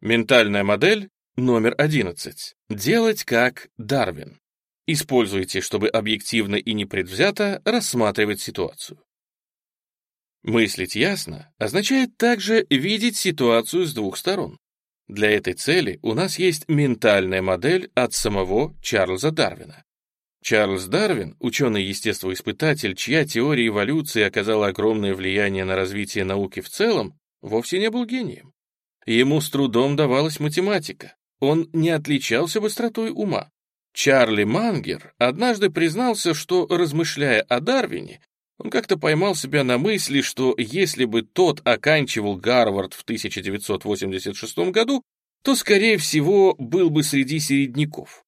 Ментальная модель номер 11. Делать как Дарвин. Используйте, чтобы объективно и непредвзято рассматривать ситуацию. Мыслить ясно означает также видеть ситуацию с двух сторон. Для этой цели у нас есть ментальная модель от самого Чарльза Дарвина. Чарльз Дарвин, ученый-естествоиспытатель, чья теория эволюции оказала огромное влияние на развитие науки в целом, вовсе не был гением. Ему с трудом давалась математика. Он не отличался быстротой ума. Чарли Мангер однажды признался, что, размышляя о Дарвине, он как-то поймал себя на мысли, что если бы тот оканчивал Гарвард в 1986 году, то, скорее всего, был бы среди середняков.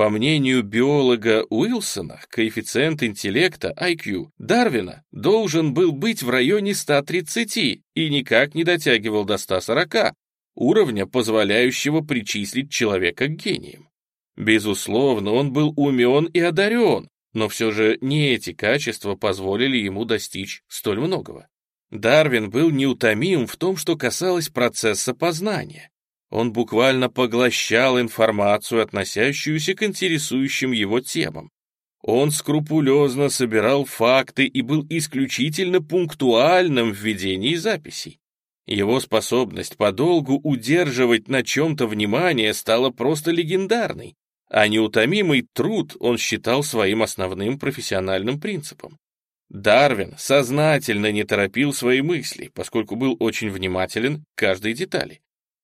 По мнению биолога Уилсона, коэффициент интеллекта IQ Дарвина должен был быть в районе 130 и никак не дотягивал до 140, уровня, позволяющего причислить человека к гениям. Безусловно, он был умен и одарен, но все же не эти качества позволили ему достичь столь многого. Дарвин был неутомим в том, что касалось процесса познания. Он буквально поглощал информацию, относящуюся к интересующим его темам. Он скрупулезно собирал факты и был исключительно пунктуальным в ведении записей. Его способность подолгу удерживать на чем-то внимание стала просто легендарной, а неутомимый труд он считал своим основным профессиональным принципом. Дарвин сознательно не торопил свои мысли, поскольку был очень внимателен к каждой детали.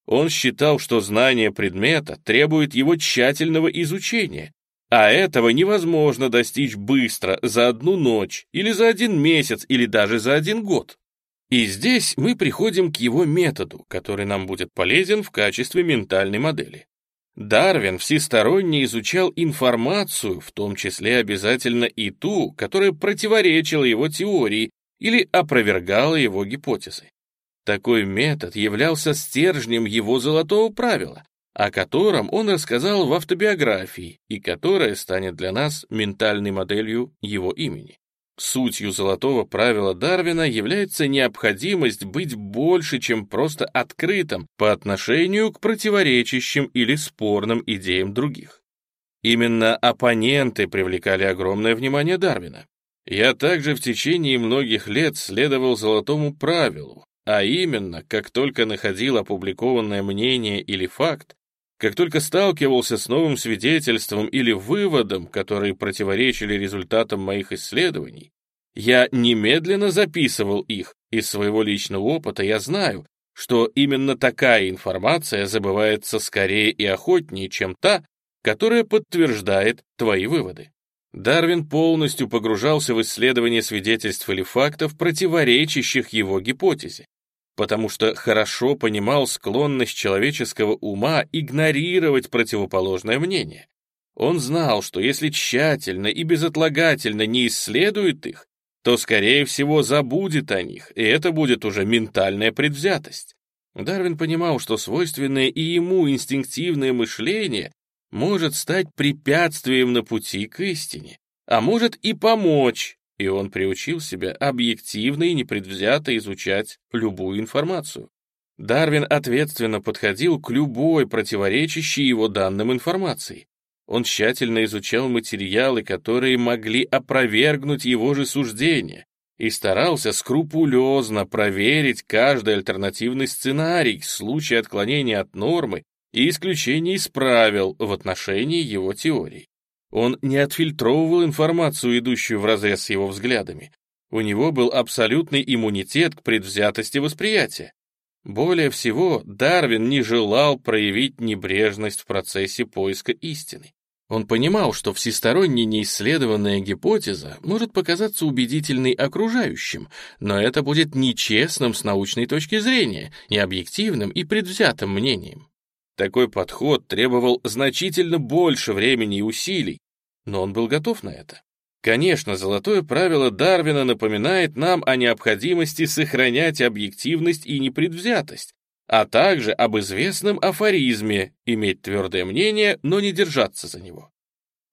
Он считал, что знание предмета требует его тщательного изучения, а этого невозможно достичь быстро, за одну ночь, или за один месяц, или даже за один год. И здесь мы приходим к его методу, который нам будет полезен в качестве ментальной модели. Дарвин всесторонне изучал информацию, в том числе обязательно и ту, которая противоречила его теории или опровергала его гипотезы. Такой метод являлся стержнем его золотого правила, о котором он рассказал в автобиографии и которая станет для нас ментальной моделью его имени. Сутью золотого правила Дарвина является необходимость быть больше, чем просто открытым по отношению к противоречащим или спорным идеям других. Именно оппоненты привлекали огромное внимание Дарвина. Я также в течение многих лет следовал золотому правилу, а именно, как только находил опубликованное мнение или факт, как только сталкивался с новым свидетельством или выводом, которые противоречили результатам моих исследований, я немедленно записывал их. Из своего личного опыта я знаю, что именно такая информация забывается скорее и охотнее, чем та, которая подтверждает твои выводы. Дарвин полностью погружался в исследование свидетельств или фактов, противоречащих его гипотезе потому что хорошо понимал склонность человеческого ума игнорировать противоположное мнение. Он знал, что если тщательно и безотлагательно не исследует их, то, скорее всего, забудет о них, и это будет уже ментальная предвзятость. Дарвин понимал, что свойственное и ему инстинктивное мышление может стать препятствием на пути к истине, а может и помочь, и он приучил себя объективно и непредвзято изучать любую информацию. Дарвин ответственно подходил к любой противоречащей его данным информации. Он тщательно изучал материалы, которые могли опровергнуть его же суждения, и старался скрупулезно проверить каждый альтернативный сценарий в случае отклонения от нормы и исключения из правил в отношении его теорий. Он не отфильтровывал информацию, идущую вразрез с его взглядами. У него был абсолютный иммунитет к предвзятости восприятия. Более всего, Дарвин не желал проявить небрежность в процессе поиска истины. Он понимал, что всесторонне неисследованная гипотеза может показаться убедительной окружающим, но это будет нечестным с научной точки зрения, необъективным и предвзятым мнением. Такой подход требовал значительно больше времени и усилий, но он был готов на это. Конечно, золотое правило Дарвина напоминает нам о необходимости сохранять объективность и непредвзятость, а также об известном афоризме «иметь твердое мнение, но не держаться за него».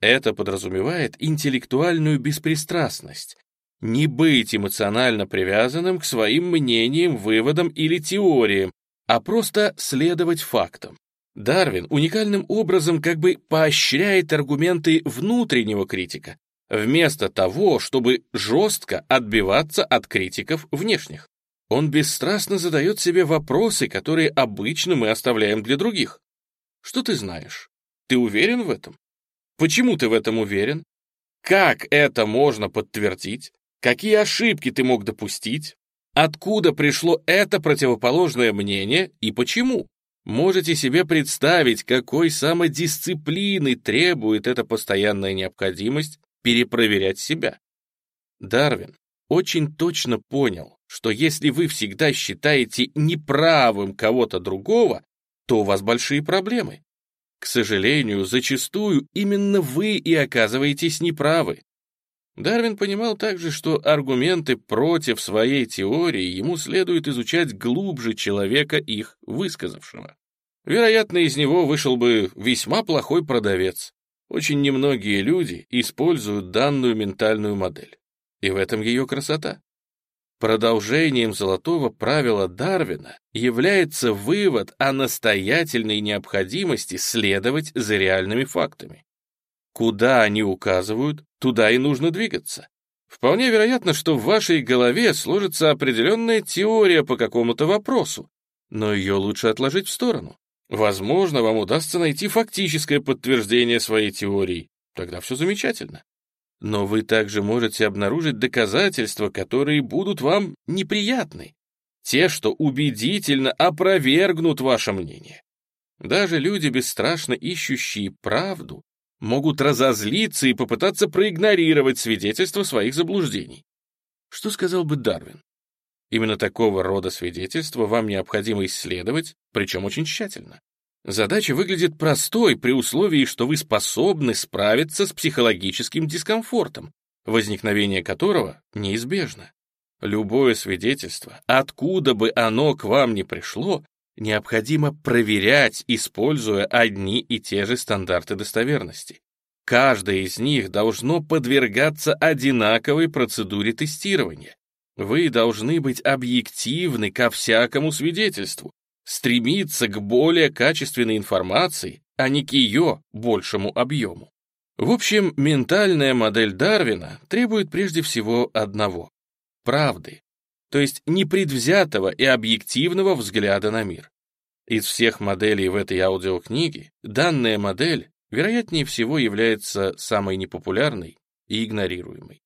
Это подразумевает интеллектуальную беспристрастность, не быть эмоционально привязанным к своим мнениям, выводам или теориям, а просто следовать фактам. Дарвин уникальным образом как бы поощряет аргументы внутреннего критика, вместо того, чтобы жестко отбиваться от критиков внешних. Он бесстрастно задает себе вопросы, которые обычно мы оставляем для других. Что ты знаешь? Ты уверен в этом? Почему ты в этом уверен? Как это можно подтвердить? Какие ошибки ты мог допустить? Откуда пришло это противоположное мнение и почему? Можете себе представить, какой самодисциплины требует эта постоянная необходимость перепроверять себя. Дарвин очень точно понял, что если вы всегда считаете неправым кого-то другого, то у вас большие проблемы. К сожалению, зачастую именно вы и оказываетесь неправы. Дарвин понимал также, что аргументы против своей теории ему следует изучать глубже человека, их высказавшего. Вероятно, из него вышел бы весьма плохой продавец. Очень немногие люди используют данную ментальную модель. И в этом ее красота. Продолжением золотого правила Дарвина является вывод о настоятельной необходимости следовать за реальными фактами. Куда они указывают, туда и нужно двигаться. Вполне вероятно, что в вашей голове сложится определенная теория по какому-то вопросу, но ее лучше отложить в сторону. Возможно, вам удастся найти фактическое подтверждение своей теории. Тогда все замечательно. Но вы также можете обнаружить доказательства, которые будут вам неприятны. Те, что убедительно опровергнут ваше мнение. Даже люди, бесстрашно ищущие правду, могут разозлиться и попытаться проигнорировать свидетельства своих заблуждений. Что сказал бы Дарвин? Именно такого рода свидетельства вам необходимо исследовать, причем очень тщательно. Задача выглядит простой при условии, что вы способны справиться с психологическим дискомфортом, возникновение которого неизбежно. Любое свидетельство, откуда бы оно к вам ни пришло, необходимо проверять, используя одни и те же стандарты достоверности. Каждое из них должно подвергаться одинаковой процедуре тестирования. Вы должны быть объективны ко всякому свидетельству, стремиться к более качественной информации, а не к ее большему объему. В общем, ментальная модель Дарвина требует прежде всего одного — правды, то есть непредвзятого и объективного взгляда на мир. Из всех моделей в этой аудиокниге данная модель, вероятнее всего, является самой непопулярной и игнорируемой.